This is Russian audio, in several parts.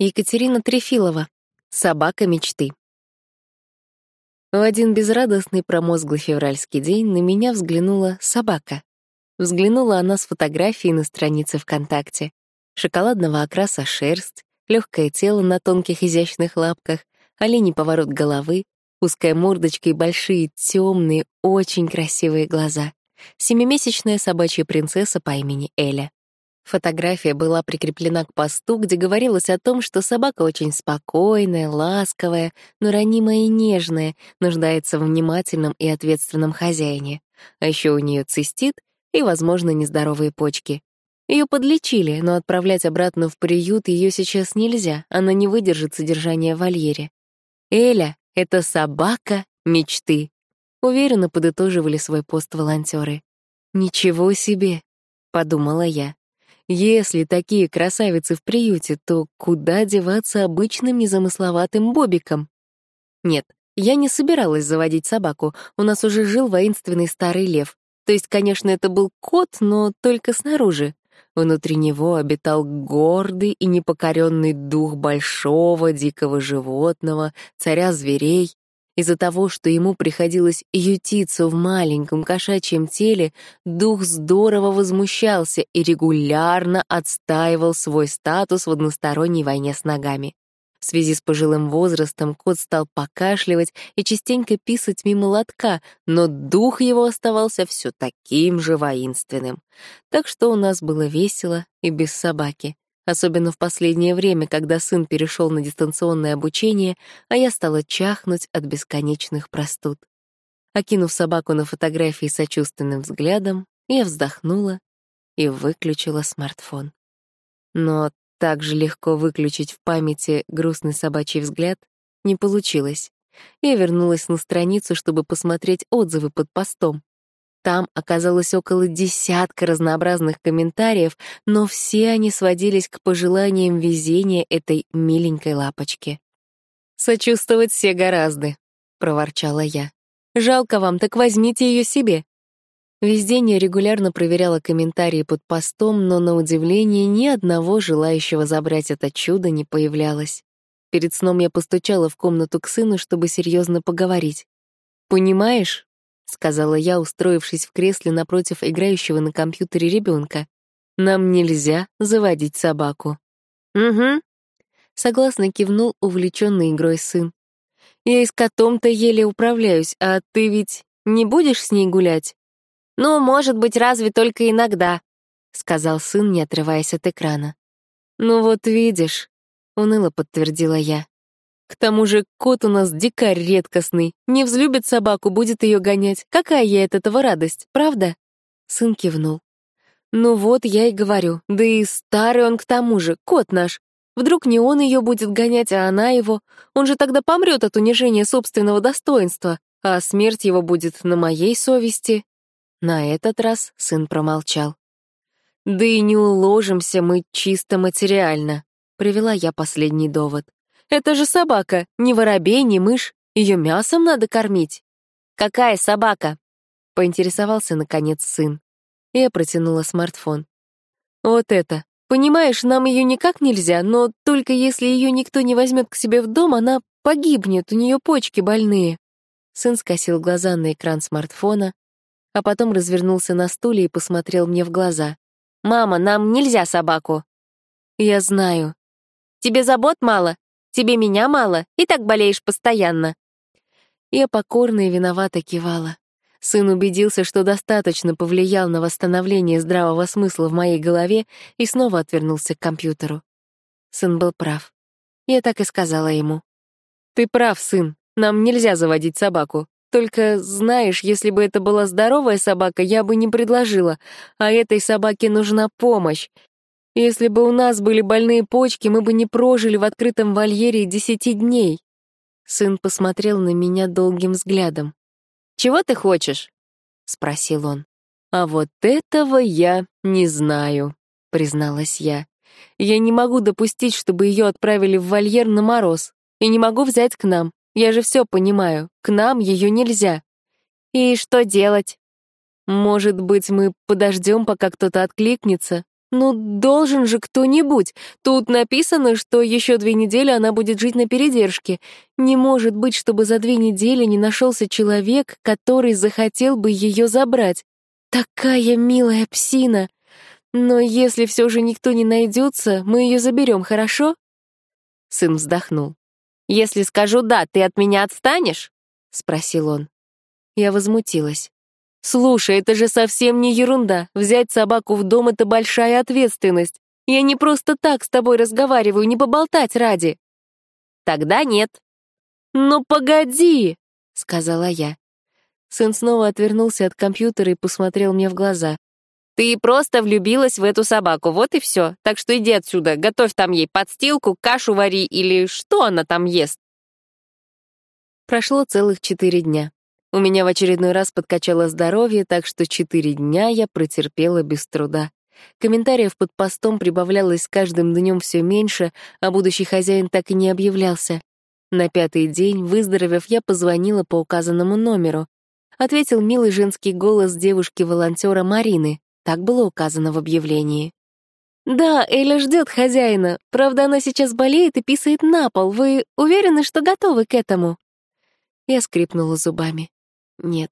Екатерина Трефилова. Собака мечты. В один безрадостный промозглый февральский день на меня взглянула собака. Взглянула она с фотографией на странице ВКонтакте. Шоколадного окраса шерсть, легкое тело на тонких изящных лапках, оленей поворот головы, узкая мордочка и большие, темные, очень красивые глаза. Семимесячная собачья принцесса по имени Эля. Фотография была прикреплена к посту, где говорилось о том, что собака очень спокойная, ласковая, но ранимая и нежная, нуждается в внимательном и ответственном хозяине. А еще у нее цистит и, возможно, нездоровые почки. Ее подлечили, но отправлять обратно в приют ее сейчас нельзя, она не выдержит содержания в вольере. Эля — это собака мечты. Уверенно подытоживали свой пост волонтеры. «Ничего себе!» — подумала я. Если такие красавицы в приюте, то куда деваться обычным незамысловатым бобиком? Нет, я не собиралась заводить собаку, у нас уже жил воинственный старый лев. То есть, конечно, это был кот, но только снаружи. Внутри него обитал гордый и непокоренный дух большого дикого животного, царя зверей, из-за того, что ему приходилось ютиться в маленьком кошачьем теле, дух здорово возмущался и регулярно отстаивал свой статус в односторонней войне с ногами. В связи с пожилым возрастом кот стал покашливать и частенько писать мимо лотка, но дух его оставался все таким же воинственным. Так что у нас было весело и без собаки особенно в последнее время, когда сын перешел на дистанционное обучение, а я стала чахнуть от бесконечных простуд. Окинув собаку на фотографии сочувственным взглядом, я вздохнула и выключила смартфон. Но так же легко выключить в памяти грустный собачий взгляд не получилось. Я вернулась на страницу, чтобы посмотреть отзывы под постом. Там оказалось около десятка разнообразных комментариев, но все они сводились к пожеланиям везения этой миленькой лапочки. «Сочувствовать все гораздо», — проворчала я. «Жалко вам, так возьмите ее себе». Я регулярно проверяла комментарии под постом, но, на удивление, ни одного желающего забрать это чудо не появлялось. Перед сном я постучала в комнату к сыну, чтобы серьезно поговорить. «Понимаешь, — сказала я, устроившись в кресле напротив играющего на компьютере ребенка. «Нам нельзя заводить собаку». «Угу», — согласно кивнул увлеченный игрой сын. «Я и с котом-то еле управляюсь, а ты ведь не будешь с ней гулять?» «Ну, может быть, разве только иногда», — сказал сын, не отрываясь от экрана. «Ну вот видишь», — уныло подтвердила я. К тому же кот у нас дикарь редкостный. Не взлюбит собаку, будет ее гонять. Какая ей от этого радость, правда?» Сын кивнул. «Ну вот, я и говорю. Да и старый он к тому же, кот наш. Вдруг не он ее будет гонять, а она его. Он же тогда помрет от унижения собственного достоинства, а смерть его будет на моей совести». На этот раз сын промолчал. «Да и не уложимся мы чисто материально», — привела я последний довод. Это же собака, не воробей, не мышь. Ее мясом надо кормить. Какая собака? Поинтересовался, наконец, сын. Я протянула смартфон. Вот это. Понимаешь, нам ее никак нельзя, но только если ее никто не возьмет к себе в дом, она погибнет, у нее почки больные. Сын скосил глаза на экран смартфона, а потом развернулся на стуле и посмотрел мне в глаза. «Мама, нам нельзя собаку». «Я знаю». «Тебе забот мало? Тебе меня мало, и так болеешь постоянно». Я покорно и виновато кивала. Сын убедился, что достаточно повлиял на восстановление здравого смысла в моей голове и снова отвернулся к компьютеру. Сын был прав. Я так и сказала ему. «Ты прав, сын, нам нельзя заводить собаку. Только, знаешь, если бы это была здоровая собака, я бы не предложила, а этой собаке нужна помощь. Если бы у нас были больные почки, мы бы не прожили в открытом вольере десяти дней. Сын посмотрел на меня долгим взглядом. «Чего ты хочешь?» — спросил он. «А вот этого я не знаю», — призналась я. «Я не могу допустить, чтобы ее отправили в вольер на мороз. И не могу взять к нам. Я же все понимаю. К нам ее нельзя». «И что делать?» «Может быть, мы подождем, пока кто-то откликнется, Ну, должен же кто-нибудь. Тут написано, что еще две недели она будет жить на передержке. Не может быть, чтобы за две недели не нашелся человек, который захотел бы ее забрать. Такая милая псина. Но если все же никто не найдется, мы ее заберем, хорошо? Сын вздохнул. «Если скажу «да», ты от меня отстанешь?» — спросил он. Я возмутилась. «Слушай, это же совсем не ерунда. Взять собаку в дом — это большая ответственность. Я не просто так с тобой разговариваю, не поболтать ради». «Тогда нет». «Ну, погоди!» — сказала я. Сын снова отвернулся от компьютера и посмотрел мне в глаза. «Ты просто влюбилась в эту собаку, вот и все. Так что иди отсюда, готовь там ей подстилку, кашу вари или что она там ест». Прошло целых четыре дня. У меня в очередной раз подкачало здоровье, так что четыре дня я протерпела без труда. Комментариев под постом прибавлялось с каждым днем все меньше, а будущий хозяин так и не объявлялся. На пятый день, выздоровев, я позвонила по указанному номеру. Ответил милый женский голос девушки-волонтера Марины. Так было указано в объявлении. «Да, Эля ждет хозяина. Правда, она сейчас болеет и писает на пол. Вы уверены, что готовы к этому?» Я скрипнула зубами. Нет,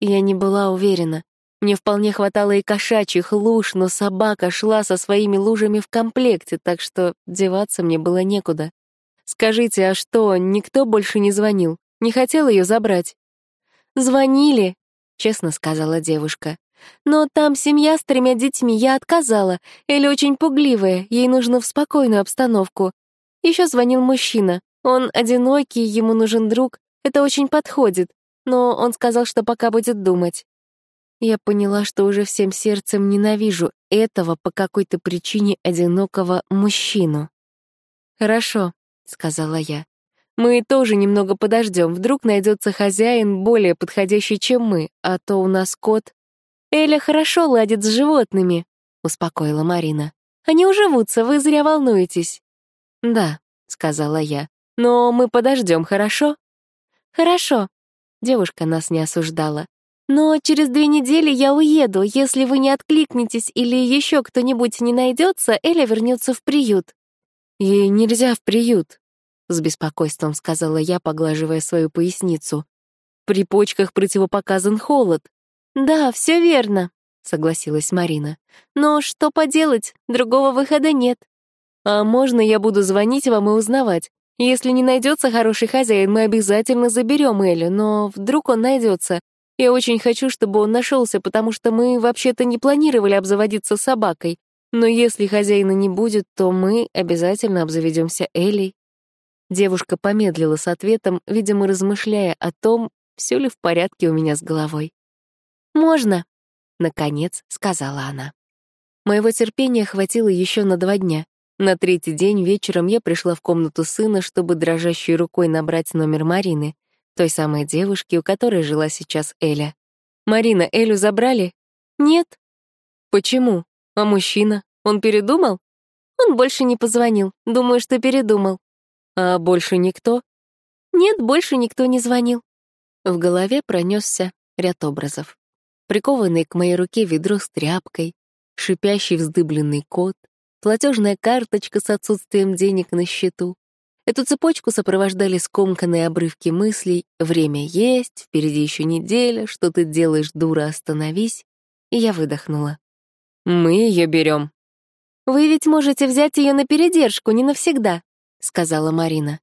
я не была уверена. Мне вполне хватало и кошачьих луж, но собака шла со своими лужами в комплекте, так что деваться мне было некуда. Скажите, а что, никто больше не звонил? Не хотел ее забрать? Звонили, честно сказала девушка. Но там семья с тремя детьми, я отказала. Элли очень пугливая, ей нужно в спокойную обстановку. Еще звонил мужчина. Он одинокий, ему нужен друг. Это очень подходит но он сказал, что пока будет думать. Я поняла, что уже всем сердцем ненавижу этого по какой-то причине одинокого мужчину. «Хорошо», — сказала я. «Мы тоже немного подождем. Вдруг найдется хозяин более подходящий, чем мы, а то у нас кот...» «Эля хорошо ладит с животными», — успокоила Марина. «Они уживутся, вы зря волнуетесь». «Да», — сказала я. «Но мы подождем, хорошо?» «Хорошо», Девушка нас не осуждала. «Но через две недели я уеду. Если вы не откликнетесь или еще кто-нибудь не найдется, Эля вернется в приют». «Ей нельзя в приют», — с беспокойством сказала я, поглаживая свою поясницу. «При почках противопоказан холод». «Да, все верно», — согласилась Марина. «Но что поделать, другого выхода нет». «А можно я буду звонить вам и узнавать? Если не найдется хороший хозяин, мы обязательно заберем Элю, но вдруг он найдется. Я очень хочу, чтобы он нашелся, потому что мы вообще-то не планировали обзаводиться собакой. Но если хозяина не будет, то мы обязательно обзаведемся Элей. Девушка помедлила с ответом, видимо, размышляя о том, все ли в порядке у меня с головой. «Можно», — наконец сказала она. Моего терпения хватило еще на два дня. На третий день вечером я пришла в комнату сына, чтобы дрожащей рукой набрать номер Марины, той самой девушки, у которой жила сейчас Эля. «Марина, Элю забрали?» «Нет». «Почему? А мужчина? Он передумал?» «Он больше не позвонил. Думаю, что передумал». «А больше никто?» «Нет, больше никто не звонил». В голове пронесся ряд образов. Прикованный к моей руке ведро с тряпкой, шипящий вздыбленный кот, платежная карточка с отсутствием денег на счету. Эту цепочку сопровождали скомканные обрывки мыслей «Время есть», «Впереди еще неделя», «Что ты делаешь, дура, остановись». И я выдохнула. «Мы ее берем». «Вы ведь можете взять ее на передержку, не навсегда», — сказала Марина.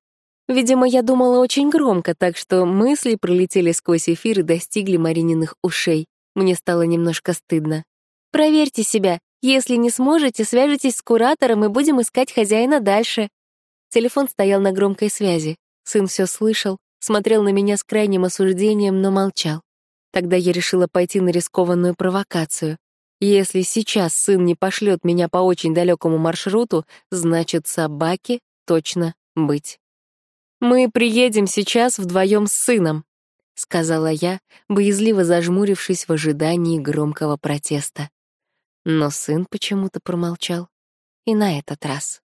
Видимо, я думала очень громко, так что мысли пролетели сквозь эфир и достигли Марининых ушей. Мне стало немножко стыдно. «Проверьте себя. Если не сможете, свяжитесь с куратором и будем искать хозяина дальше». Телефон стоял на громкой связи. Сын все слышал, смотрел на меня с крайним осуждением, но молчал. Тогда я решила пойти на рискованную провокацию. Если сейчас сын не пошлет меня по очень далекому маршруту, значит, собаки точно быть. «Мы приедем сейчас вдвоем с сыном», — сказала я, боязливо зажмурившись в ожидании громкого протеста. Но сын почему-то промолчал. И на этот раз.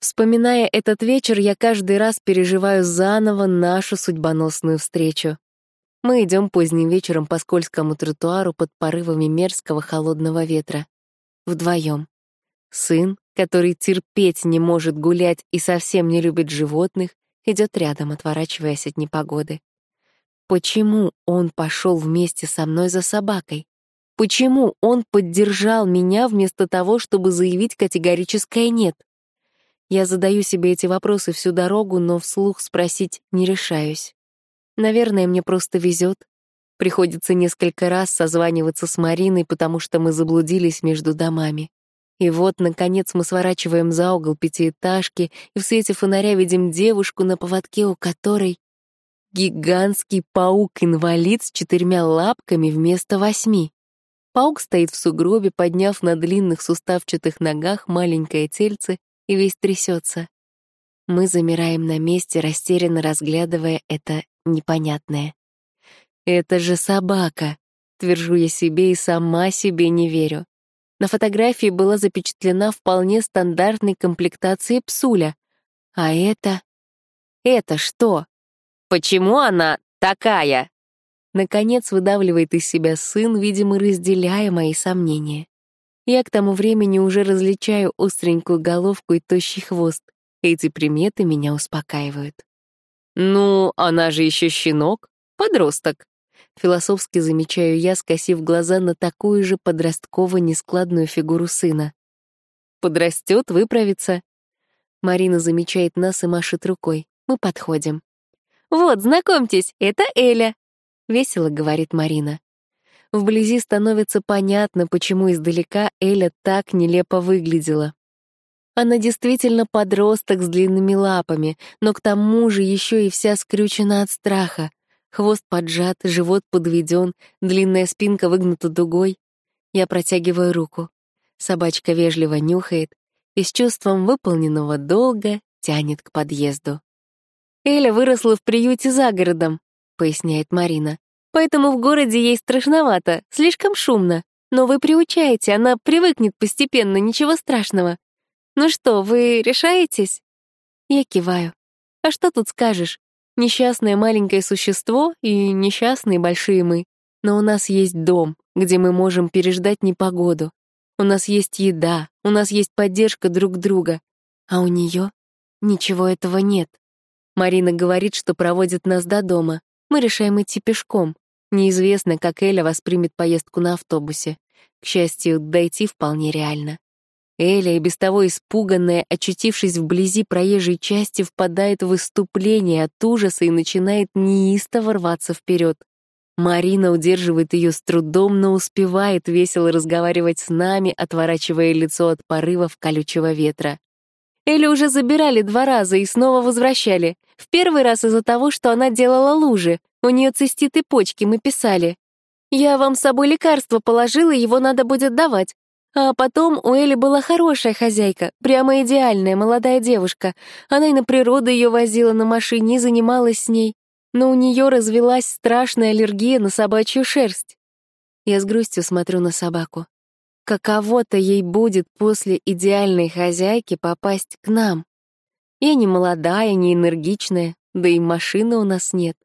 Вспоминая этот вечер, я каждый раз переживаю заново нашу судьбоносную встречу. Мы идем поздним вечером по скользкому тротуару под порывами мерзкого холодного ветра. вдвоем. Сын, который терпеть не может гулять и совсем не любит животных, идет рядом, отворачиваясь от непогоды. Почему он пошел вместе со мной за собакой? Почему он поддержал меня вместо того, чтобы заявить категорическое «нет»? Я задаю себе эти вопросы всю дорогу, но вслух спросить не решаюсь. Наверное, мне просто везет. Приходится несколько раз созваниваться с Мариной, потому что мы заблудились между домами. И вот, наконец, мы сворачиваем за угол пятиэтажки, и в свете фонаря видим девушку на поводке, у которой гигантский паук-инвалид с четырьмя лапками вместо восьми. Паук стоит в сугробе, подняв на длинных суставчатых ногах маленькое тельце и весь трясется. Мы замираем на месте, растерянно разглядывая это непонятное. «Это же собака!» — твержу я себе и сама себе не верю. На фотографии была запечатлена вполне стандартной комплектации псуля. А это... Это что? Почему она такая? Наконец выдавливает из себя сын, видимо, разделяя мои сомнения. Я к тому времени уже различаю остренькую головку и тощий хвост. Эти приметы меня успокаивают. «Ну, она же еще щенок, подросток», Философски замечаю я, скосив глаза на такую же подростково-нескладную фигуру сына. Подрастет, выправится. Марина замечает нас и машет рукой. Мы подходим. «Вот, знакомьтесь, это Эля», — весело говорит Марина. Вблизи становится понятно, почему издалека Эля так нелепо выглядела. Она действительно подросток с длинными лапами, но к тому же еще и вся скрючена от страха. Хвост поджат, живот подведен, длинная спинка выгнута дугой. Я протягиваю руку. Собачка вежливо нюхает и с чувством выполненного долга тянет к подъезду. «Эля выросла в приюте за городом», — поясняет Марина. «Поэтому в городе ей страшновато, слишком шумно. Но вы приучаете, она привыкнет постепенно, ничего страшного. Ну что, вы решаетесь?» Я киваю. «А что тут скажешь? Несчастное маленькое существо и несчастные большие мы. Но у нас есть дом, где мы можем переждать непогоду. У нас есть еда, у нас есть поддержка друг друга. А у нее ничего этого нет. Марина говорит, что проводит нас до дома. Мы решаем идти пешком. Неизвестно, как Эля воспримет поездку на автобусе. К счастью, дойти вполне реально. Эля, и без того испуганная, очутившись вблизи проезжей части, впадает в выступление от ужаса и начинает неистово рваться вперед. Марина удерживает ее с трудом, но успевает весело разговаривать с нами, отворачивая лицо от порывов колючего ветра. Элю уже забирали два раза и снова возвращали. В первый раз из-за того, что она делала лужи. У нее циститы почки, мы писали. «Я вам с собой лекарство положила, его надо будет давать. А потом у Эли была хорошая хозяйка, прямо идеальная молодая девушка. Она и на природу ее возила на машине и занималась с ней. Но у нее развелась страшная аллергия на собачью шерсть. Я с грустью смотрю на собаку. Каково-то ей будет после идеальной хозяйки попасть к нам. Я не молодая, не энергичная, да и машины у нас нет.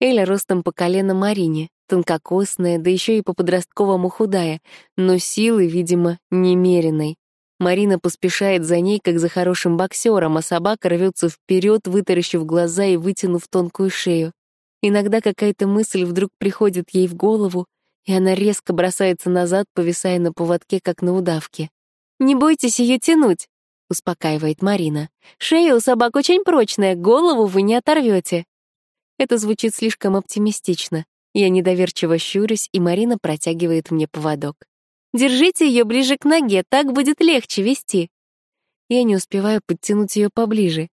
Эля ростом по колено Марине, тонкокосная, да еще и по-подростковому худая, но силы, видимо, немеренной. Марина поспешает за ней, как за хорошим боксером, а собака рвется вперед, вытаращив глаза и вытянув тонкую шею. Иногда какая-то мысль вдруг приходит ей в голову, и она резко бросается назад, повисая на поводке, как на удавке. «Не бойтесь ее тянуть», — успокаивает Марина. «Шея у собак очень прочная, голову вы не оторвете». Это звучит слишком оптимистично. Я недоверчиво щурюсь, и Марина протягивает мне поводок. «Держите ее ближе к ноге, так будет легче вести». Я не успеваю подтянуть ее поближе.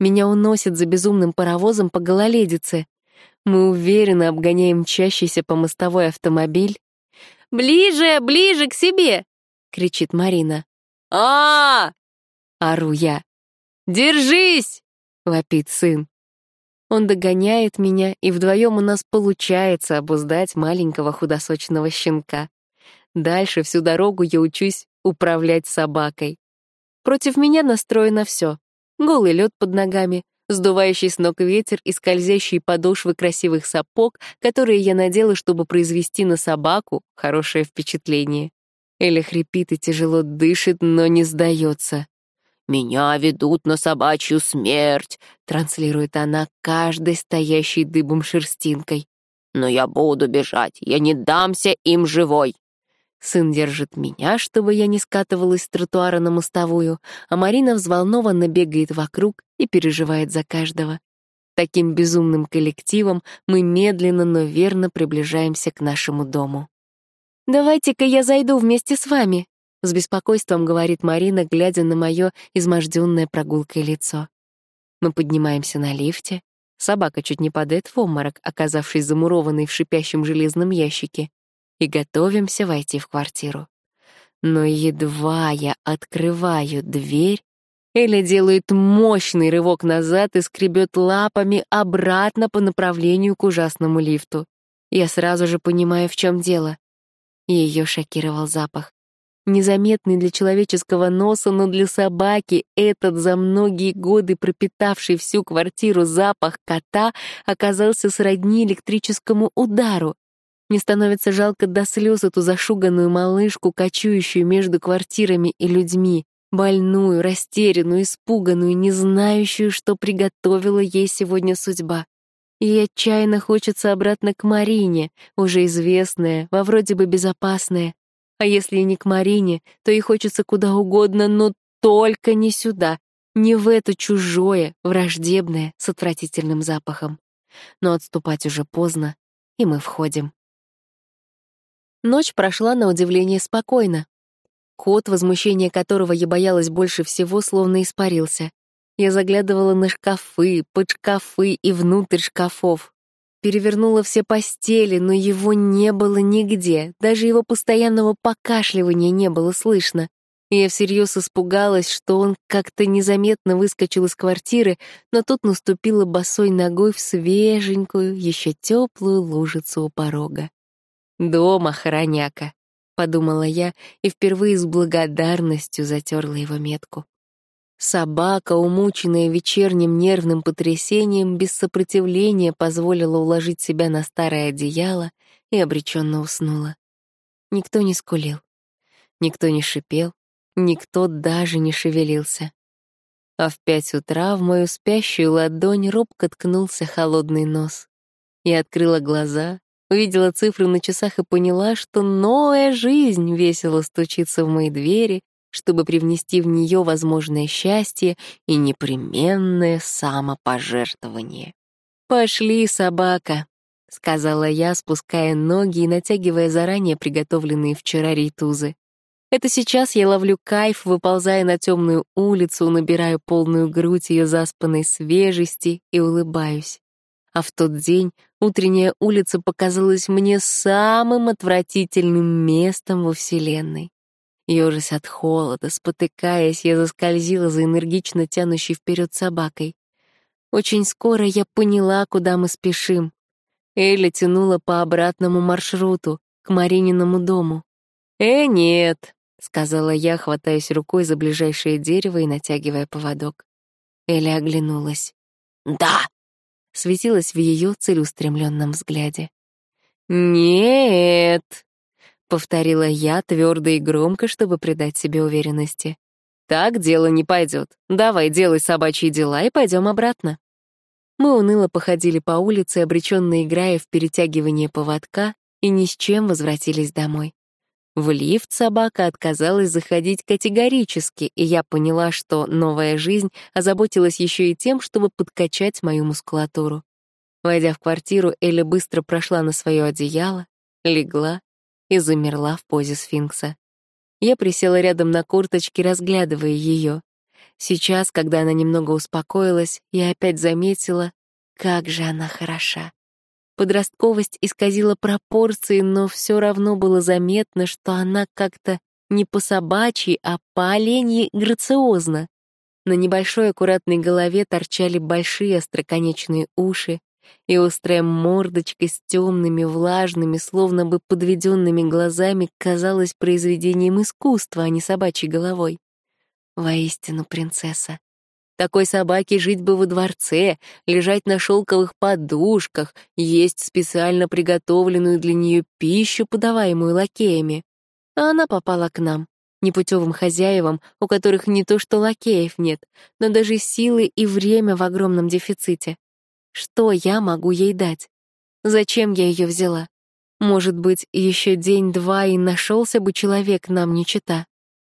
Меня уносит за безумным паровозом по гололедице. Мы уверенно обгоняем мчащийся по мостовой автомобиль. «Ближе, ближе к себе!» — кричит Марина. а, -а, -а ору я. «Держись!» — вопит сын. Он догоняет меня, и вдвоем у нас получается обуздать маленького худосочного щенка. Дальше всю дорогу я учусь управлять собакой. Против меня настроено все. Голый лед под ногами, сдувающий с ног ветер и скользящие подошвы красивых сапог, которые я надела, чтобы произвести на собаку хорошее впечатление. Эля хрипит и тяжело дышит, но не сдается. «Меня ведут на собачью смерть», — транслирует она каждой стоящей дыбом шерстинкой. «Но я буду бежать, я не дамся им живой». Сын держит меня, чтобы я не скатывалась с тротуара на мостовую, а Марина взволнованно бегает вокруг и переживает за каждого. Таким безумным коллективом мы медленно, но верно приближаемся к нашему дому. «Давайте-ка я зайду вместе с вами», — с беспокойством говорит Марина, глядя на мое изможденное прогулкой лицо. Мы поднимаемся на лифте. Собака чуть не падает в обморок, оказавшись замурованной в шипящем железном ящике и готовимся войти в квартиру. Но едва я открываю дверь, Эля делает мощный рывок назад и скребет лапами обратно по направлению к ужасному лифту. Я сразу же понимаю, в чем дело. Ее шокировал запах. Незаметный для человеческого носа, но для собаки этот за многие годы пропитавший всю квартиру запах кота оказался сродни электрическому удару. Мне становится жалко до слез эту зашуганную малышку, кочующую между квартирами и людьми, больную, растерянную, испуганную, не знающую, что приготовила ей сегодня судьба. Ей отчаянно хочется обратно к Марине, уже известная, во вроде бы безопасная. А если и не к Марине, то ей хочется куда угодно, но только не сюда, не в это чужое, враждебное, с отвратительным запахом. Но отступать уже поздно, и мы входим. Ночь прошла на удивление спокойно. Кот, возмущение которого я боялась больше всего, словно испарился. Я заглядывала на шкафы, под шкафы и внутрь шкафов. Перевернула все постели, но его не было нигде, даже его постоянного покашливания не было слышно. Я всерьез испугалась, что он как-то незаметно выскочил из квартиры, но тут наступила босой ногой в свеженькую, еще теплую лужицу у порога. «Дома, хороняка», — подумала я и впервые с благодарностью затерла его метку. Собака, умученная вечерним нервным потрясением, без сопротивления позволила уложить себя на старое одеяло и обреченно уснула. Никто не скулил, никто не шипел, никто даже не шевелился. А в пять утра в мою спящую ладонь робко ткнулся холодный нос. Я открыла глаза Увидела цифры на часах и поняла, что новая жизнь весело стучится в мои двери, чтобы привнести в нее возможное счастье и непременное самопожертвование. «Пошли, собака», — сказала я, спуская ноги и натягивая заранее приготовленные вчера рейтузы. Это сейчас я ловлю кайф, выползая на темную улицу, набираю полную грудь ее заспанной свежести и улыбаюсь. А в тот день утренняя улица показалась мне самым отвратительным местом во Вселенной. Ёжась от холода, спотыкаясь, я заскользила за энергично тянущей вперед собакой. Очень скоро я поняла, куда мы спешим. Эля тянула по обратному маршруту, к Марининому дому. «Э, нет», — сказала я, хватаясь рукой за ближайшее дерево и натягивая поводок. Эля оглянулась. «Да!» светилась в ее целеустремленном взгляде. «Нет!» — повторила я твердо и громко, чтобы придать себе уверенности. «Так дело не пойдет. Давай, делай собачьи дела и пойдем обратно». Мы уныло походили по улице, обреченно играя в перетягивание поводка, и ни с чем возвратились домой. В лифт собака отказалась заходить категорически, и я поняла, что новая жизнь озаботилась еще и тем, чтобы подкачать мою мускулатуру. Войдя в квартиру, Эля быстро прошла на свое одеяло, легла и замерла в позе сфинкса. Я присела рядом на курточке, разглядывая ее. Сейчас, когда она немного успокоилась, я опять заметила, как же она хороша. Подростковость исказила пропорции, но все равно было заметно, что она как-то не по собачьи, а по оленьи грациозно. На небольшой аккуратной голове торчали большие остроконечные уши, и острая мордочка с темными, влажными, словно бы подведенными глазами казалась произведением искусства, а не собачьей головой. Воистину принцесса. Такой собаке жить бы во дворце, лежать на шелковых подушках, есть специально приготовленную для нее пищу, подаваемую лакеями. А она попала к нам, непутевым хозяевам, у которых не то что лакеев нет, но даже силы и время в огромном дефиците. Что я могу ей дать? Зачем я ее взяла? Может быть, еще день-два и нашелся бы человек нам не чита.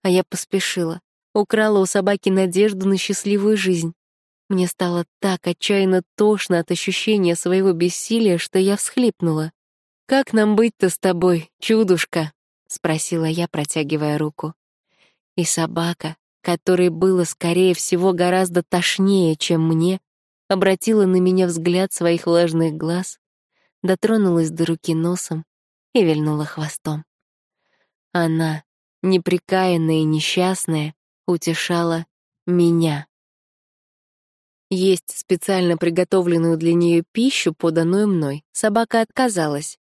А я поспешила, украла у собаки надежду на счастливую жизнь. Мне стало так отчаянно тошно от ощущения своего бессилия, что я всхлипнула. «Как нам быть-то с тобой, чудушка?» — спросила я, протягивая руку. И собака, которой было, скорее всего, гораздо тошнее, чем мне, обратила на меня взгляд своих влажных глаз, дотронулась до руки носом и вильнула хвостом. Она, неприкаянная и несчастная, утешала меня. Есть специально приготовленную для нее пищу, поданную мной, собака отказалась.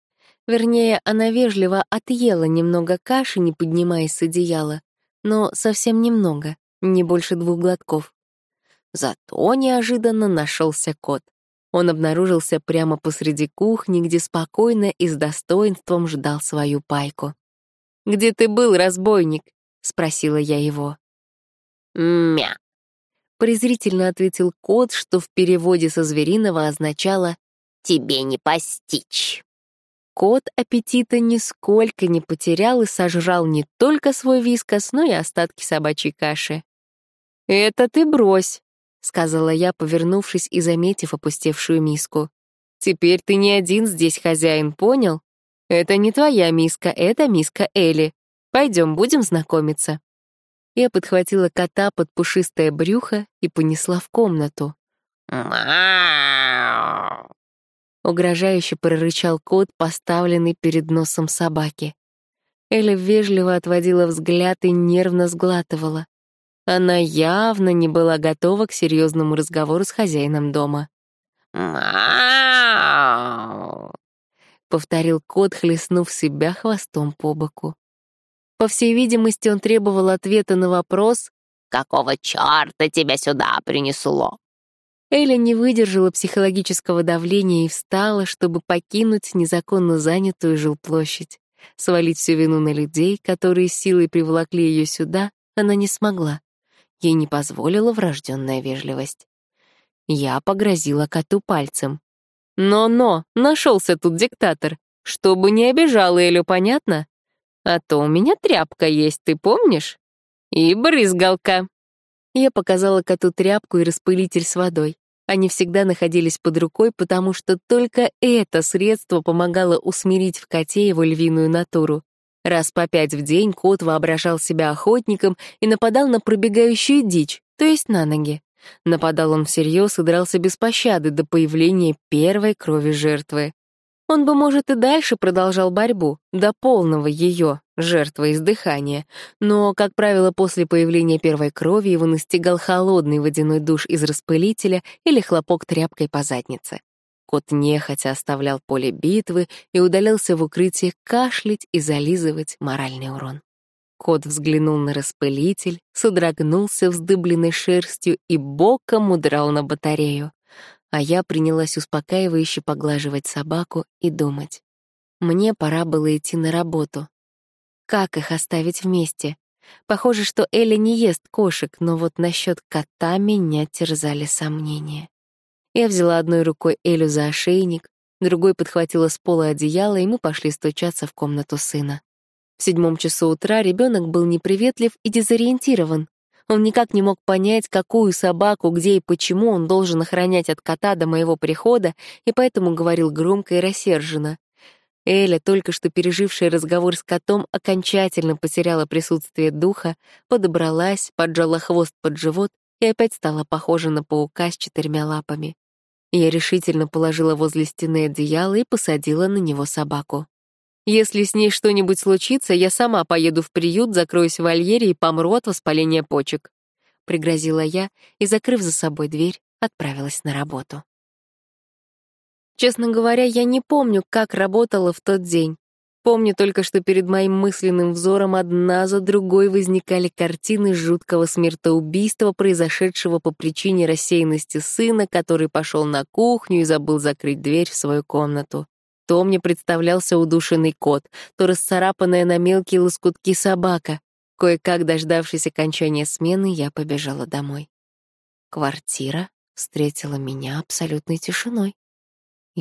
Вернее, она вежливо отъела немного каши, не поднимаясь с одеяла, но совсем немного, не больше двух глотков. Зато неожиданно нашелся кот. Он обнаружился прямо посреди кухни, где спокойно и с достоинством ждал свою пайку. «Где ты был, разбойник?» — спросила я его. «Мя», — презрительно ответил кот, что в переводе со звериного означало «тебе не постичь». Кот аппетита нисколько не потерял и сожрал не только свой вискос, но и остатки собачьей каши. «Это ты брось», — сказала я, повернувшись и заметив опустевшую миску. «Теперь ты не один здесь хозяин, понял? Это не твоя миска, это миска Элли. Пойдем, будем знакомиться». Я подхватила кота под пушистое брюхо и понесла в комнату. Угрожающе прорычал кот, поставленный перед носом собаки. Эля вежливо отводила взгляд и нервно сглатывала. Она явно не была готова к серьезному разговору с хозяином дома. «Мяу!» — повторил кот, хлестнув себя хвостом по боку. По всей видимости, он требовал ответа на вопрос «Какого чёрта тебя сюда принесло?» Эля не выдержала психологического давления и встала, чтобы покинуть незаконно занятую жилплощадь. Свалить всю вину на людей, которые силой приволокли ее сюда, она не смогла. Ей не позволила врожденная вежливость. Я погрозила коту пальцем. «Но-но, нашелся тут диктатор. Чтобы не обижал Элю, понятно? А то у меня тряпка есть, ты помнишь? И брызгалка». Я показала коту тряпку и распылитель с водой. Они всегда находились под рукой, потому что только это средство помогало усмирить в коте его львиную натуру. Раз по пять в день кот воображал себя охотником и нападал на пробегающую дичь, то есть на ноги. Нападал он всерьез и дрался без пощады до появления первой крови жертвы. Он бы, может, и дальше продолжал борьбу, до полного ее, жертвы издыхания, но, как правило, после появления первой крови его настигал холодный водяной душ из распылителя или хлопок тряпкой по заднице. Кот нехотя оставлял поле битвы и удалялся в укрытие кашлять и зализывать моральный урон. Кот взглянул на распылитель, содрогнулся вздыбленной шерстью и боком удрал на батарею а я принялась успокаивающе поглаживать собаку и думать. Мне пора было идти на работу. Как их оставить вместе? Похоже, что Эля не ест кошек, но вот насчет кота меня терзали сомнения. Я взяла одной рукой Элю за ошейник, другой подхватила с пола одеяло, и мы пошли стучаться в комнату сына. В седьмом часу утра ребенок был неприветлив и дезориентирован. Он никак не мог понять, какую собаку, где и почему он должен охранять от кота до моего прихода, и поэтому говорил громко и рассерженно. Эля, только что пережившая разговор с котом, окончательно потеряла присутствие духа, подобралась, поджала хвост под живот и опять стала похожа на паука с четырьмя лапами. Я решительно положила возле стены одеяло и посадила на него собаку. Если с ней что-нибудь случится, я сама поеду в приют, закроюсь в вольере и помру от воспаления почек», — пригрозила я и, закрыв за собой дверь, отправилась на работу. Честно говоря, я не помню, как работала в тот день. Помню только, что перед моим мысленным взором одна за другой возникали картины жуткого смертоубийства, произошедшего по причине рассеянности сына, который пошел на кухню и забыл закрыть дверь в свою комнату. То мне представлялся удушенный кот, то расцарапанная на мелкие лоскутки собака. Кое-как, дождавшись окончания смены, я побежала домой. Квартира встретила меня абсолютной тишиной.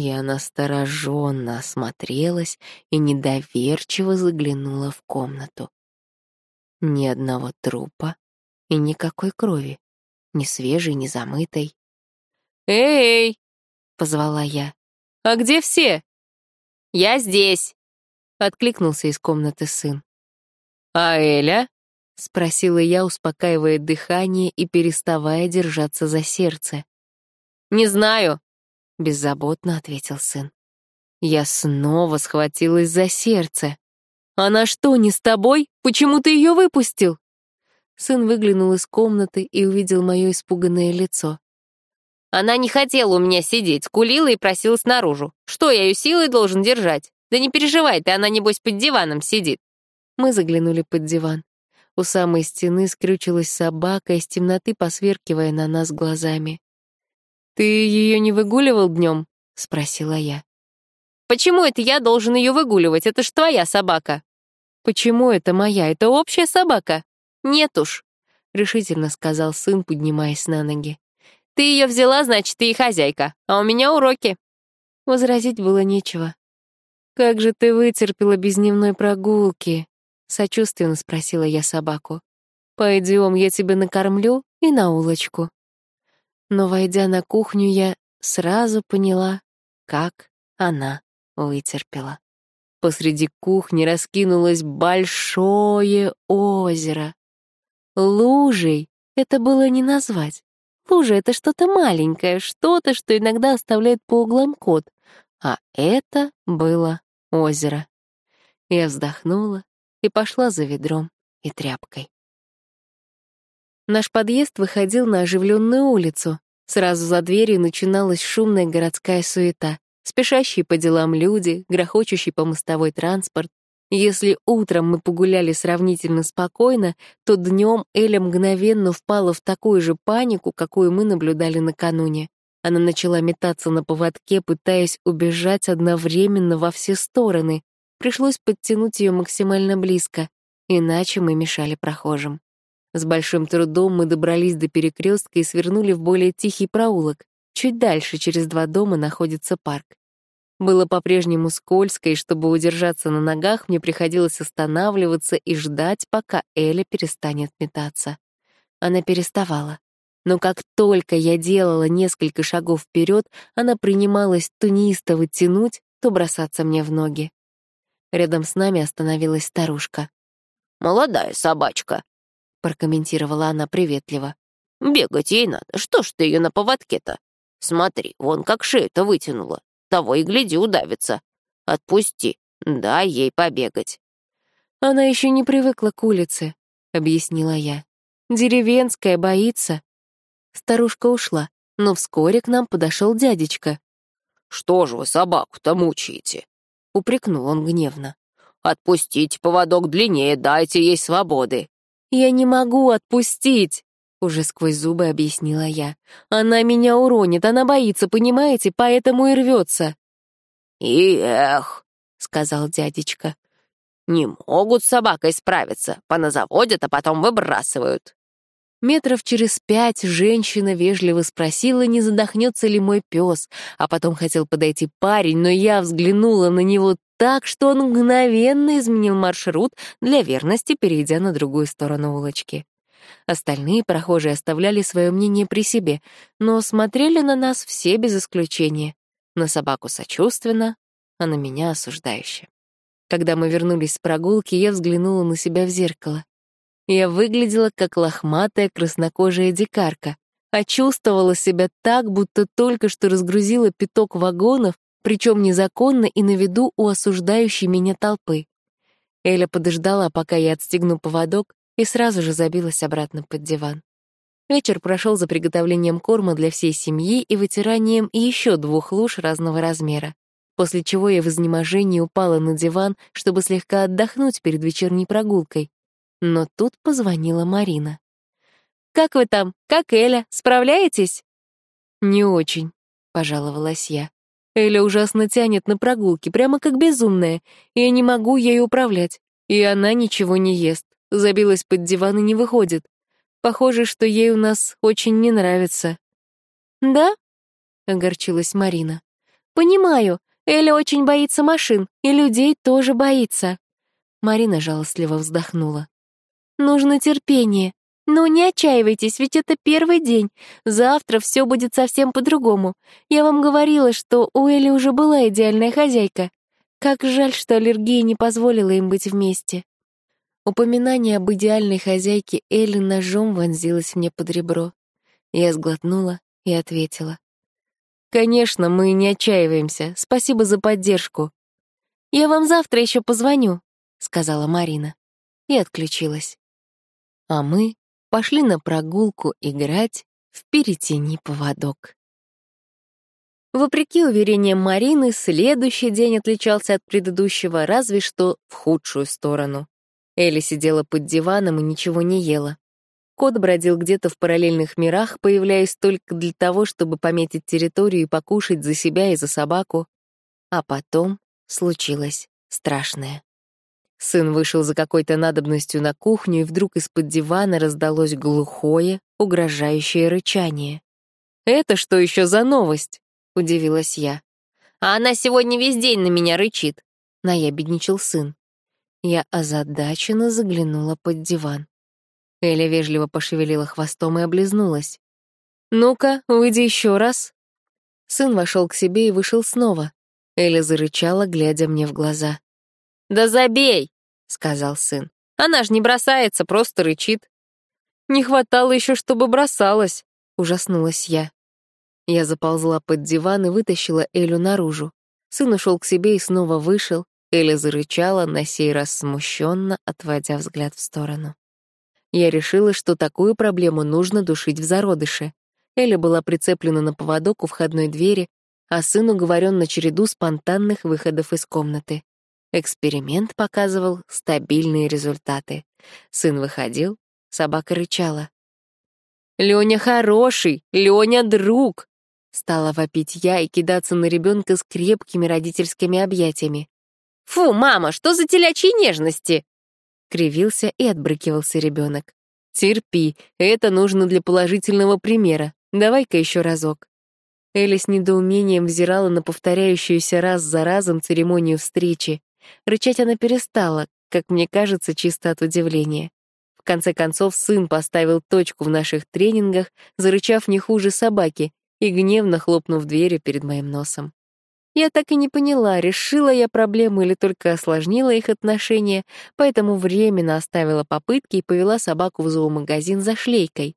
Я настороженно осмотрелась и недоверчиво заглянула в комнату. Ни одного трупа и никакой крови, ни свежей, ни замытой. «Эй!» — позвала я. «А где все?» «Я здесь!» — откликнулся из комнаты сын. «А Эля?» — спросила я, успокаивая дыхание и переставая держаться за сердце. «Не знаю», — беззаботно ответил сын. Я снова схватилась за сердце. «Она что, не с тобой? Почему ты ее выпустил?» Сын выглянул из комнаты и увидел мое испуганное лицо. «Она не хотела у меня сидеть, скулила и просилась наружу. Что, я ее силой должен держать? Да не переживай ты, она, небось, под диваном сидит». Мы заглянули под диван. У самой стены скрючилась собака, из темноты посверкивая на нас глазами. «Ты ее не выгуливал днем?» — спросила я. «Почему это я должен ее выгуливать? Это ж твоя собака». «Почему это моя? Это общая собака?» «Нет уж», — решительно сказал сын, поднимаясь на ноги. «Ты ее взяла, значит, ты и хозяйка, а у меня уроки». Возразить было нечего. «Как же ты вытерпела без дневной прогулки?» — сочувственно спросила я собаку. «Пойдем, я тебя накормлю и на улочку». Но, войдя на кухню, я сразу поняла, как она вытерпела. Посреди кухни раскинулось большое озеро. Лужей это было не назвать. Лужа — это что-то маленькое, что-то, что иногда оставляет по углам кот. А это было озеро. Я вздохнула и пошла за ведром и тряпкой. Наш подъезд выходил на оживленную улицу. Сразу за дверью начиналась шумная городская суета. Спешащие по делам люди, грохочущий по мостовой транспорт, если утром мы погуляли сравнительно спокойно, то днем Эля мгновенно впала в такую же панику, какую мы наблюдали накануне. Она начала метаться на поводке, пытаясь убежать одновременно во все стороны. Пришлось подтянуть ее максимально близко, иначе мы мешали прохожим. С большим трудом мы добрались до перекрестка и свернули в более тихий проулок. Чуть дальше, через два дома, находится парк. Было по-прежнему скользко, и чтобы удержаться на ногах, мне приходилось останавливаться и ждать, пока Эля перестанет метаться. Она переставала. Но как только я делала несколько шагов вперед, она принималась то неистово тянуть, то бросаться мне в ноги. Рядом с нами остановилась старушка. «Молодая собачка», — прокомментировала она приветливо. «Бегать ей надо. Что ж ты ее на поводке-то? Смотри, вон как шею-то вытянула. Того и гляди, удавится. Отпусти, дай ей побегать». «Она еще не привыкла к улице», — объяснила я. «Деревенская боится». Старушка ушла, но вскоре к нам подошел дядечка. «Что же вы собаку-то мучаете?» — упрекнул он гневно. «Отпустите поводок длиннее, дайте ей свободы». «Я не могу отпустить», — уже сквозь зубы объяснила я. «Она меня уронит, она боится, понимаете, поэтому и рвется». «И эх», — сказал дядечка, — «не могут с собакой справиться, поназаводят, а потом выбрасывают». Метров через пять женщина вежливо спросила, не задохнется ли мой пес, а потом хотел подойти парень, но я взглянула на него так, что он мгновенно изменил маршрут для верности, перейдя на другую сторону улочки. Остальные прохожие оставляли свое мнение при себе, но смотрели на нас все без исключения. На собаку сочувственно, а на меня осуждающе. Когда мы вернулись с прогулки, я взглянула на себя в зеркало. Я выглядела как лохматая краснокожая дикарка, а чувствовала себя так, будто только что разгрузила пяток вагонов, причем незаконно и на виду у осуждающей меня толпы. Эля подождала, пока я отстегну поводок, и сразу же забилась обратно под диван. Вечер прошел за приготовлением корма для всей семьи и вытиранием еще двух луж разного размера, после чего я в изнеможении упала на диван, чтобы слегка отдохнуть перед вечерней прогулкой. Но тут позвонила Марина. «Как вы там? Как Эля? Справляетесь?» «Не очень», — пожаловалась я. Эля ужасно тянет на прогулки, прямо как безумная. Я не могу ею управлять. И она ничего не ест. Забилась под диван и не выходит. Похоже, что ей у нас очень не нравится. «Да?» — огорчилась Марина. «Понимаю. Эля очень боится машин, и людей тоже боится». Марина жалостливо вздохнула. «Нужно терпение. Но не отчаивайтесь, ведь это первый день. Завтра все будет совсем по-другому. Я вам говорила, что у Эли уже была идеальная хозяйка. Как жаль, что аллергия не позволила им быть вместе. Упоминание об идеальной хозяйке Элли ножом вонзилось мне под ребро. Я сглотнула и ответила. «Конечно, мы не отчаиваемся. Спасибо за поддержку». «Я вам завтра еще позвоню», — сказала Марина. И отключилась. А мы пошли на прогулку играть в перетяни поводок. Вопреки уверениям Марины, следующий день отличался от предыдущего разве что в худшую сторону. Элли сидела под диваном и ничего не ела. Кот бродил где-то в параллельных мирах, появляясь только для того, чтобы пометить территорию и покушать за себя и за собаку. А потом случилось страшное. Сын вышел за какой-то надобностью на кухню, и вдруг из-под дивана раздалось глухое, угрожающее рычание. «Это что еще за новость?» — удивилась я. «А она сегодня весь день на меня рычит», — наябедничал сын. Я озадаченно заглянула под диван. Эля вежливо пошевелила хвостом и облизнулась. «Ну-ка, выйди еще раз». Сын вошел к себе и вышел снова. Эля зарычала, глядя мне в глаза. «Да забей!» — сказал сын. «Она ж не бросается, просто рычит». «Не хватало еще, чтобы бросалась», — ужаснулась я. Я заползла под диван и вытащила Элю наружу. Сын ушел к себе и снова вышел. Эля зарычала, на сей раз смущенно, отводя взгляд в сторону. Я решила, что такую проблему нужно душить в зародыше. Эля была прицеплена на поводок у входной двери, а сын уговорен на череду спонтанных выходов из комнаты. Эксперимент показывал стабильные результаты. Сын выходил, собака рычала. «Лёня хороший! Лёня друг!» Стала вопить я и кидаться на ребенка с крепкими родительскими объятиями. «Фу, мама, что за телячьи нежности?» Кривился и отбрыкивался ребенок. «Терпи, это нужно для положительного примера. Давай-ка еще разок». Элли с недоумением взирала на повторяющуюся раз за разом церемонию встречи. Рычать она перестала, как мне кажется, чисто от удивления. В конце концов, сын поставил точку в наших тренингах, зарычав не хуже собаки и гневно хлопнув дверью перед моим носом. Я так и не поняла, решила я проблему или только осложнила их отношения, поэтому временно оставила попытки и повела собаку в зоомагазин за шлейкой.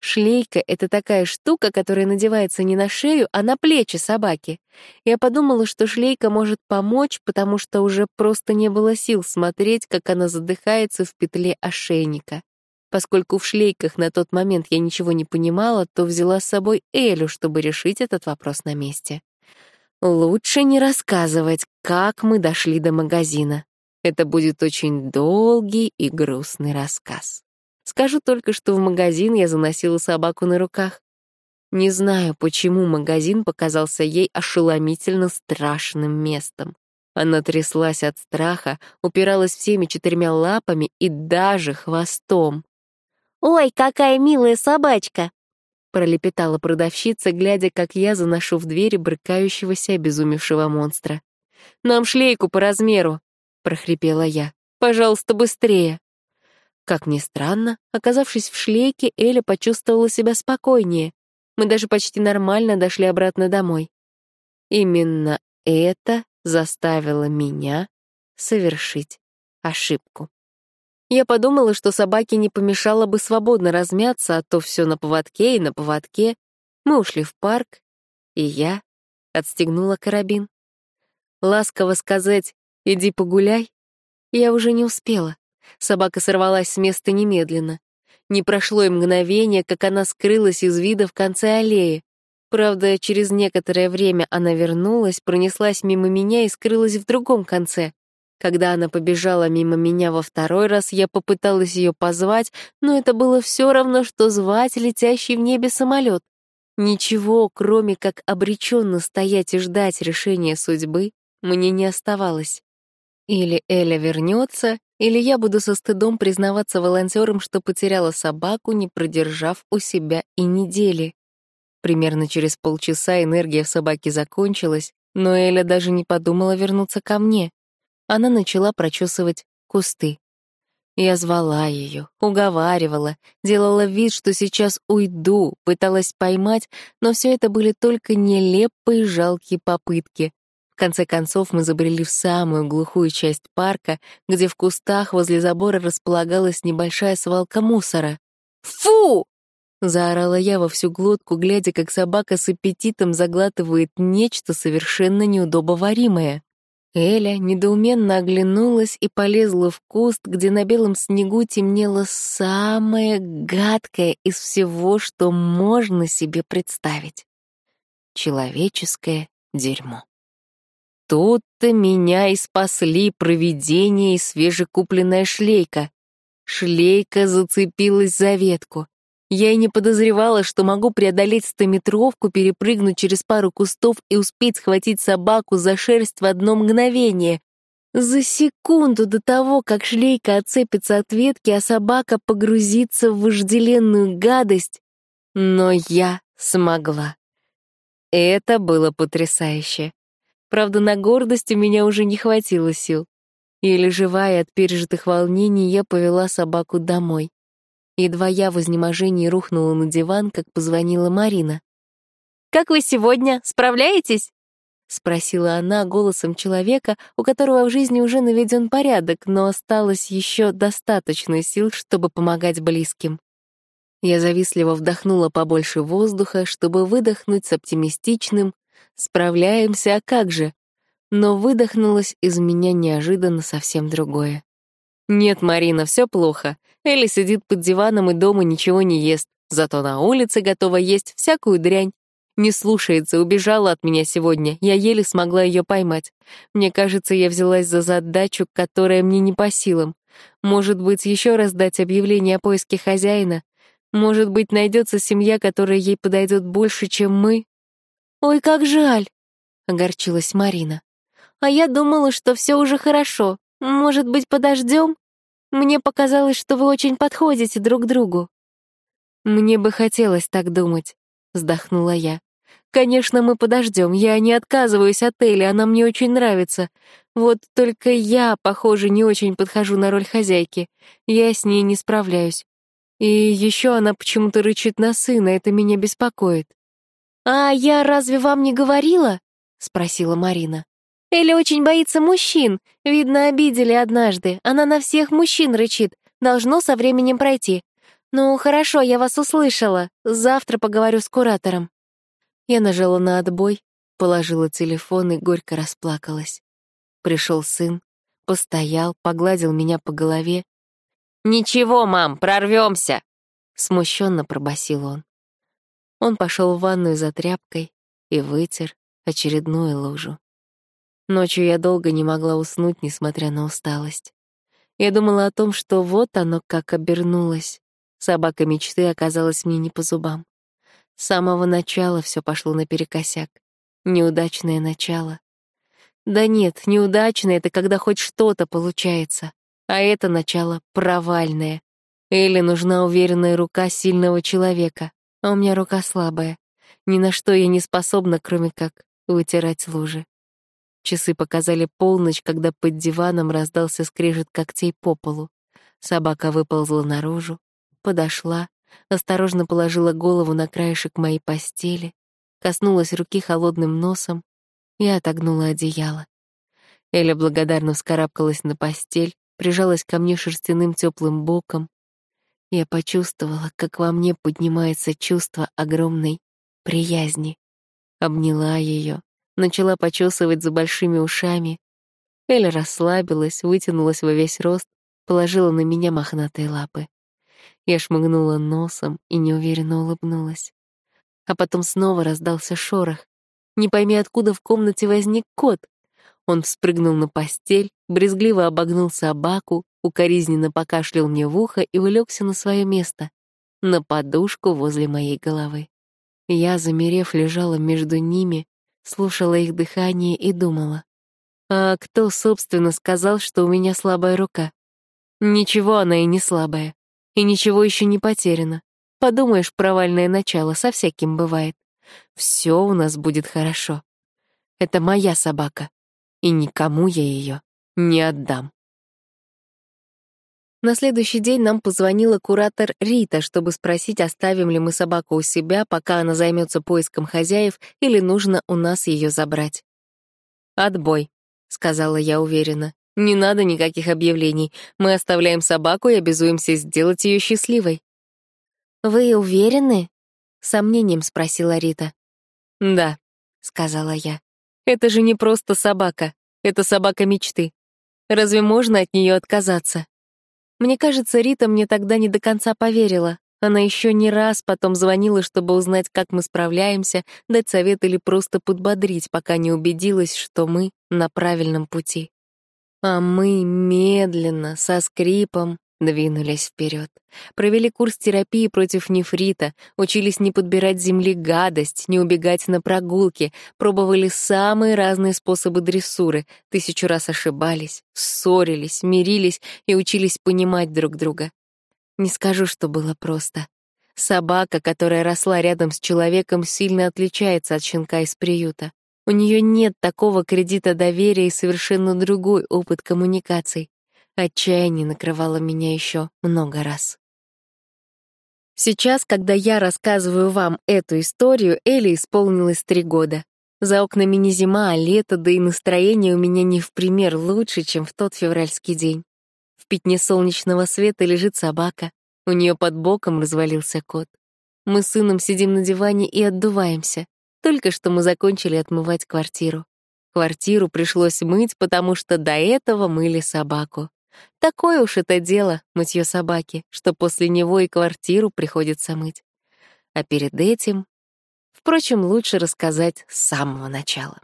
Шлейка — это такая штука, которая надевается не на шею, а на плечи собаки. Я подумала, что шлейка может помочь, потому что уже просто не было сил смотреть, как она задыхается в петле ошейника. Поскольку в шлейках на тот момент я ничего не понимала, то взяла с собой Элю, чтобы решить этот вопрос на месте. Лучше не рассказывать, как мы дошли до магазина. Это будет очень долгий и грустный рассказ. Скажу только, что в магазин я заносила собаку на руках. Не знаю, почему магазин показался ей ошеломительно страшным местом. Она тряслась от страха, упиралась всеми четырьмя лапами и даже хвостом. «Ой, какая милая собачка!» — пролепетала продавщица, глядя, как я заношу в двери брыкающегося обезумевшего монстра. «Нам шлейку по размеру!» — прохрипела я. «Пожалуйста, быстрее!» Как ни странно, оказавшись в шлейке, Эля почувствовала себя спокойнее. Мы даже почти нормально дошли обратно домой. Именно это заставило меня совершить ошибку. Я подумала, что собаке не помешало бы свободно размяться, а то все на поводке и на поводке. Мы ушли в парк, и я отстегнула карабин. Ласково сказать «иди погуляй» я уже не успела. Собака сорвалась с места немедленно. Не прошло и мгновение, как она скрылась из вида в конце аллеи. Правда, через некоторое время она вернулась, пронеслась мимо меня и скрылась в другом конце. Когда она побежала мимо меня во второй раз, я попыталась ее позвать, но это было все равно, что звать летящий в небе самолет. Ничего, кроме как обреченно стоять и ждать решения судьбы, мне не оставалось. Или Эля вернется, или я буду со стыдом признаваться волонтерам, что потеряла собаку, не продержав у себя и недели. Примерно через полчаса энергия в собаке закончилась, но Эля даже не подумала вернуться ко мне. Она начала прочесывать кусты. Я звала ее, уговаривала, делала вид, что сейчас уйду, пыталась поймать, но все это были только нелепые жалкие попытки. Конце концов мы забрели в самую глухую часть парка, где в кустах возле забора располагалась небольшая свалка мусора. «Фу!» — заорала я во всю глотку, глядя, как собака с аппетитом заглатывает нечто совершенно неудобоваримое. Эля недоуменно оглянулась и полезла в куст, где на белом снегу темнело самое гадкое из всего, что можно себе представить. Человеческое дерьмо. Тут-то меня и спасли провидение и свежекупленная шлейка. Шлейка зацепилась за ветку. Я и не подозревала, что могу преодолеть стометровку, перепрыгнуть через пару кустов и успеть схватить собаку за шерсть в одно мгновение. За секунду до того, как шлейка отцепится от ветки, а собака погрузится в вожделенную гадость. Но я смогла. Это было потрясающе. Правда, на гордость у меня уже не хватило сил. Еле живая от пережитых волнений, я повела собаку домой. Едва я в изнеможении рухнула на диван, как позвонила Марина. «Как вы сегодня? Справляетесь?» — спросила она голосом человека, у которого в жизни уже наведен порядок, но осталось еще достаточно сил, чтобы помогать близким. Я завистливо вдохнула побольше воздуха, чтобы выдохнуть с оптимистичным «справляемся, а как же?» Но выдохнулось из меня неожиданно совсем другое. «Нет, Марина, все плохо. Элли сидит под диваном и дома ничего не ест. Зато на улице готова есть всякую дрянь. Не слушается, убежала от меня сегодня. Я еле смогла ее поймать. Мне кажется, я взялась за задачу, которая мне не по силам. Может быть, еще раз дать объявление о поиске хозяина? Может быть, найдется семья, которая ей подойдет больше, чем мы? Ой, как жаль, огорчилась Марина. А я думала, что все уже хорошо. Может быть, подождем? Мне показалось, что вы очень подходите друг другу. Мне бы хотелось так думать, вздохнула я. Конечно, мы подождем. Я не отказываюсь от Элли, она мне очень нравится. Вот только я, похоже, не очень подхожу на роль хозяйки. Я с ней не справляюсь. И еще она почему-то рычит на сына, это меня беспокоит. «А я разве вам не говорила?» — спросила Марина. Элли очень боится мужчин. Видно, обидели однажды. Она на всех мужчин рычит. Должно со временем пройти. Ну, хорошо, я вас услышала. Завтра поговорю с куратором. Я нажала на отбой, положила телефон и горько расплакалась. Пришел сын, постоял, погладил меня по голове. «Ничего, мам, прорвемся!» Смущенно пробасил он. Он пошел в ванную за тряпкой и вытер очередную лужу. Ночью я долго не могла уснуть, несмотря на усталость. Я думала о том, что вот оно как обернулось. Собака мечты оказалась мне не по зубам. С самого начала все пошло наперекосяк. Неудачное начало. Да нет, неудачное — это когда хоть что-то получается. А это начало провальное. Элли нужна уверенная рука сильного человека, а у меня рука слабая. Ни на что я не способна, кроме как вытирать лужи. Часы показали полночь, когда под диваном раздался скрежет когтей по полу. Собака выползла наружу, подошла, осторожно положила голову на краешек моей постели, коснулась руки холодным носом и отогнула одеяло. Эля благодарно вскарабкалась на постель, прижалась ко мне шерстяным теплым боком. Я почувствовала, как во мне поднимается чувство огромной приязни. Обняла ее, начала почесывать за большими ушами. Эля расслабилась, вытянулась во весь рост, положила на меня мохнатые лапы. Я шмыгнула носом и неуверенно улыбнулась. А потом снова раздался шорох. Не пойми, откуда в комнате возник кот. Он вспрыгнул на постель, брезгливо обогнул собаку, укоризненно покашлял мне в ухо и улегся на свое место, на подушку возле моей головы. Я, замерев, лежала между ними, слушала их дыхание и думала. А кто, собственно, сказал, что у меня слабая рука? Ничего она и не слабая. И ничего еще не потеряно. Подумаешь, провальное начало, со всяким бывает. Все у нас будет хорошо. Это моя собака, и никому я ее не отдам. На следующий день нам позвонила куратор Рита, чтобы спросить, оставим ли мы собаку у себя, пока она займется поиском хозяев, или нужно у нас ее забрать. «Отбой», — сказала я уверенно. «Не надо никаких объявлений. Мы оставляем собаку и обязуемся сделать ее счастливой». «Вы уверены?» — сомнением спросила Рита. «Да», — сказала я. «Это же не просто собака. Это собака мечты. Разве можно от нее отказаться?» Мне кажется, Рита мне тогда не до конца поверила. Она еще не раз потом звонила, чтобы узнать, как мы справляемся, дать совет или просто подбодрить, пока не убедилась, что мы на правильном пути. А мы медленно, со скрипом, Двинулись вперед. Провели курс терапии против нефрита, учились не подбирать земли гадость, не убегать на прогулки, пробовали самые разные способы дрессуры, тысячу раз ошибались, ссорились, мирились и учились понимать друг друга. Не скажу, что было просто. Собака, которая росла рядом с человеком, сильно отличается от щенка из приюта. У нее нет такого кредита доверия и совершенно другой опыт коммуникаций. Отчаяние накрывало меня еще много раз. Сейчас, когда я рассказываю вам эту историю, Элли исполнилось три года. За окнами не зима, а лето, да и настроение у меня не в пример лучше, чем в тот февральский день. В пятне солнечного света лежит собака, у нее под боком развалился кот. Мы с сыном сидим на диване и отдуваемся. Только что мы закончили отмывать квартиру. Квартиру пришлось мыть, потому что до этого мыли собаку. Такое уж это дело, мытье собаки, что после него и квартиру приходится мыть. А перед этим... Впрочем, лучше рассказать с самого начала.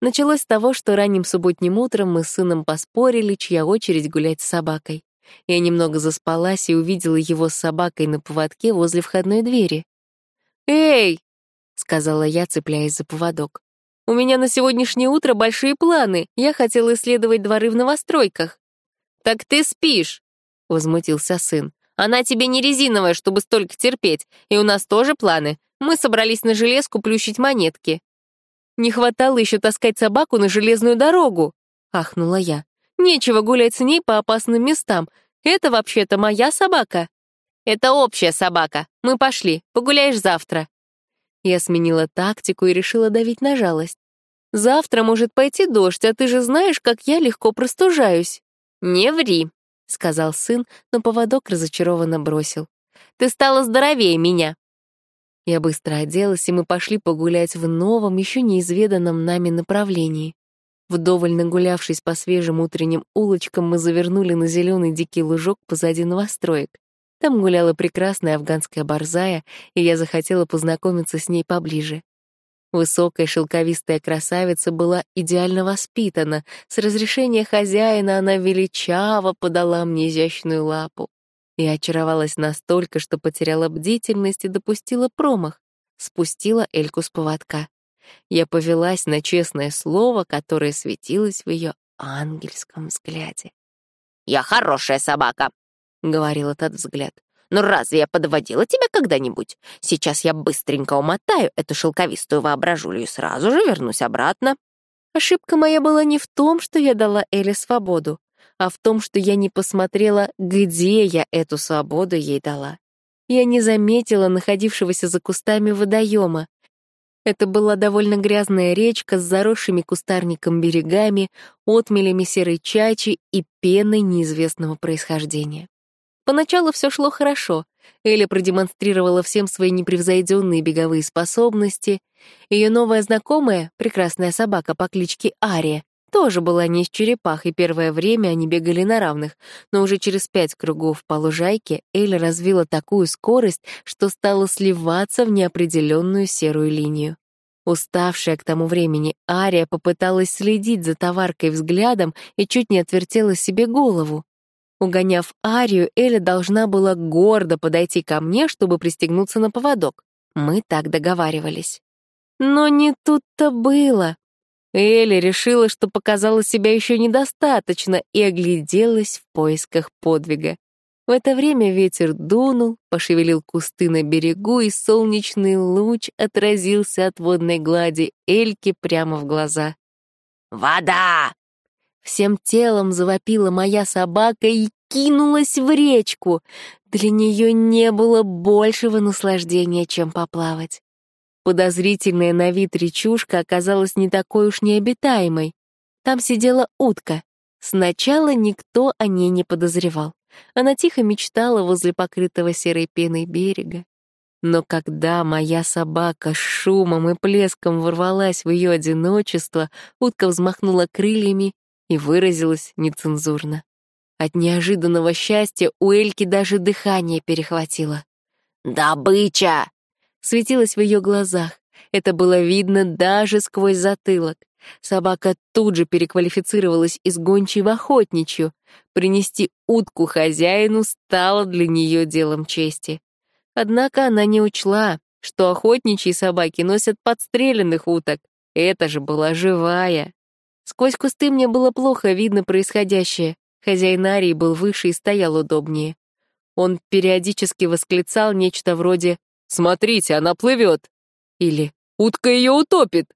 Началось с того, что ранним субботним утром мы с сыном поспорили, чья очередь гулять с собакой. Я немного заспалась и увидела его с собакой на поводке возле входной двери. «Эй!» — сказала я, цепляясь за поводок. «У меня на сегодняшнее утро большие планы. Я хотела исследовать дворы в новостройках». «Так ты спишь!» — возмутился сын. «Она тебе не резиновая, чтобы столько терпеть, и у нас тоже планы. Мы собрались на железку плющить монетки». «Не хватало еще таскать собаку на железную дорогу!» — ахнула я. «Нечего гулять с ней по опасным местам. Это вообще-то моя собака». «Это общая собака. Мы пошли. Погуляешь завтра». Я сменила тактику и решила давить на жалость. «Завтра может пойти дождь, а ты же знаешь, как я легко простужаюсь». «Не ври», — сказал сын, но поводок разочарованно бросил. «Ты стала здоровее меня». Я быстро оделась, и мы пошли погулять в новом, еще неизведанном нами направлении. Вдоволь нагулявшись по свежим утренним улочкам, мы завернули на зеленый дикий лужок позади новостроек. Там гуляла прекрасная афганская борзая, и я захотела познакомиться с ней поближе. Высокая шелковистая красавица была идеально воспитана. С разрешения хозяина она величаво подала мне изящную лапу. Я очаровалась настолько, что потеряла бдительность и допустила промах. Спустила Эльку с поводка. Я повелась на честное слово, которое светилось в ее ангельском взгляде. «Я хорошая собака», — говорил этот взгляд. Но разве я подводила тебя когда-нибудь? Сейчас я быстренько умотаю эту шелковистую воображулю и сразу же вернусь обратно. Ошибка моя была не в том, что я дала Эле свободу, а в том, что я не посмотрела, где я эту свободу ей дала. Я не заметила находившегося за кустами водоема. Это была довольно грязная речка с заросшими кустарником берегами, отмелями серой чачи и пеной неизвестного происхождения. Поначалу все шло хорошо. Эля продемонстрировала всем свои непревзойденные беговые способности. Ее новая знакомая, прекрасная собака по кличке Ария, тоже была не из черепах, и первое время они бегали на равных, но уже через пять кругов по лужайке Эля развила такую скорость, что стала сливаться в неопределенную серую линию. Уставшая к тому времени Ария попыталась следить за товаркой взглядом и чуть не отвертела себе голову. Угоняв Арию, Эля должна была гордо подойти ко мне, чтобы пристегнуться на поводок. Мы так договаривались. Но не тут-то было. Элли решила, что показала себя еще недостаточно и огляделась в поисках подвига. В это время ветер дунул, пошевелил кусты на берегу, и солнечный луч отразился от водной глади Эльки прямо в глаза. «Вода!» Всем телом завопила моя собака и кинулась в речку. Для нее не было большего наслаждения, чем поплавать. Подозрительная на вид речушка оказалась не такой уж необитаемой. Там сидела утка. Сначала никто о ней не подозревал. Она тихо мечтала возле покрытого серой пеной берега. Но когда моя собака с шумом и плеском ворвалась в ее одиночество, утка взмахнула крыльями и выразилась нецензурно. От неожиданного счастья у Эльки даже дыхание перехватило. «Добыча!» Светилось в ее глазах. Это было видно даже сквозь затылок. Собака тут же переквалифицировалась из гончей в охотничью. Принести утку хозяину стало для нее делом чести. Однако она не учла, что охотничьи собаки носят подстреленных уток. Это же была живая. Сквозь кусты мне было плохо видно происходящее. Хозяин Арии был выше и стоял удобнее. Он периодически восклицал нечто вроде «Смотрите, она плывет!» или «Утка ее утопит!»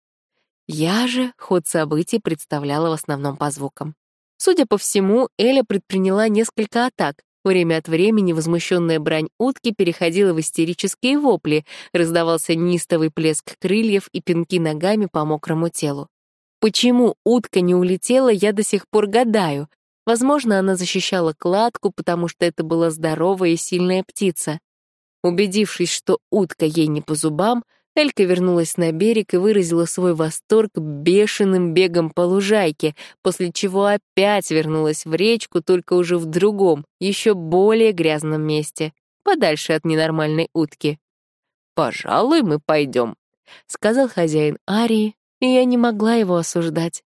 Я же ход событий представляла в основном по звукам. Судя по всему, Эля предприняла несколько атак. Время от времени возмущенная брань утки переходила в истерические вопли, раздавался нистовый плеск крыльев и пинки ногами по мокрому телу. Почему утка не улетела, я до сих пор гадаю. Возможно, она защищала кладку, потому что это была здоровая и сильная птица. Убедившись, что утка ей не по зубам, Элька вернулась на берег и выразила свой восторг бешеным бегом по лужайке, после чего опять вернулась в речку, только уже в другом, еще более грязном месте, подальше от ненормальной утки. «Пожалуй, мы пойдем», — сказал хозяин Арии, и я не могла его осуждать.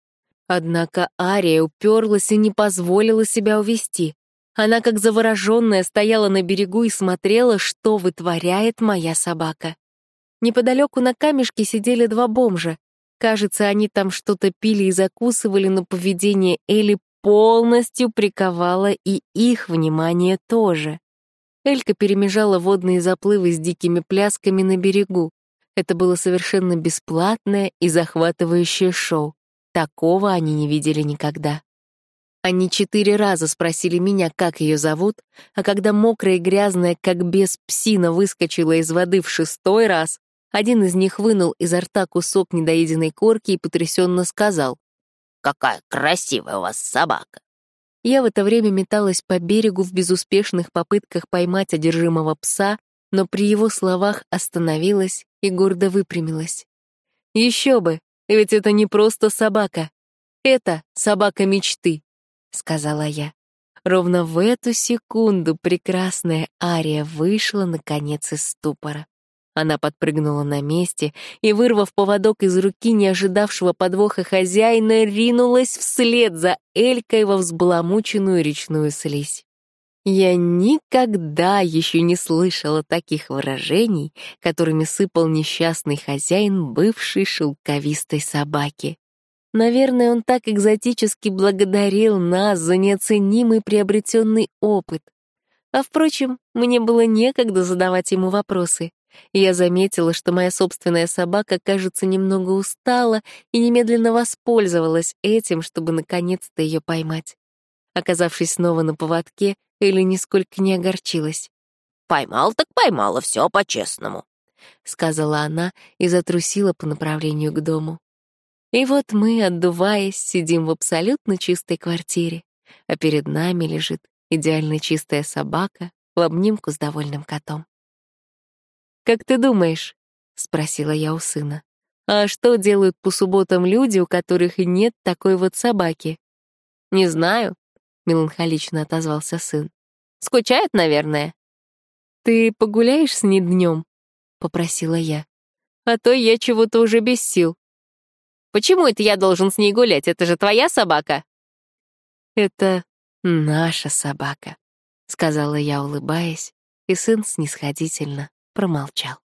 Однако Ария уперлась и не позволила себя увести. Она, как завороженная, стояла на берегу и смотрела, что вытворяет моя собака. Неподалеку на камешке сидели два бомжа. Кажется, они там что-то пили и закусывали, но поведение Эли полностью приковало и их внимание тоже. Элька перемежала водные заплывы с дикими плясками на берегу. Это было совершенно бесплатное и захватывающее шоу. Такого они не видели никогда. Они четыре раза спросили меня, как ее зовут, а когда мокрая и грязная, как без псина, выскочила из воды в шестой раз, один из них вынул изо рта кусок недоеденной корки и потрясенно сказал. «Какая красивая у вас собака!» Я в это время металась по берегу в безуспешных попытках поймать одержимого пса, но при его словах остановилась и гордо выпрямилась. Еще бы, ведь это не просто собака. Это собака мечты, сказала я. Ровно в эту секунду прекрасная Ария вышла, наконец, из ступора. Она подпрыгнула на месте и, вырвав поводок из руки неожидавшего подвоха хозяина, ринулась вслед за Элькой во взбаламученную речную слизь. Я никогда еще не слышала таких выражений, которыми сыпал несчастный хозяин бывшей шелковистой собаки. Наверное, он так экзотически благодарил нас за неоценимый приобретенный опыт. А впрочем, мне было некогда задавать ему вопросы я заметила, что моя собственная собака, кажется, немного устала и немедленно воспользовалась этим, чтобы наконец-то ее поймать. Оказавшись снова на поводке, Элли нисколько не огорчилась. «Поймал так поймала, все по-честному», — сказала она и затрусила по направлению к дому. И вот мы, отдуваясь, сидим в абсолютно чистой квартире, а перед нами лежит идеально чистая собака в обнимку с довольным котом. «Как ты думаешь?» — спросила я у сына. «А что делают по субботам люди, у которых нет такой вот собаки?» «Не знаю», — меланхолично отозвался сын. «Скучают, наверное». «Ты погуляешь с ней днем?» — попросила я. «А то я чего-то уже без сил». «Почему это я должен с ней гулять? Это же твоя собака?» «Это наша собака», — сказала я, улыбаясь, и сын снисходительно промолчал.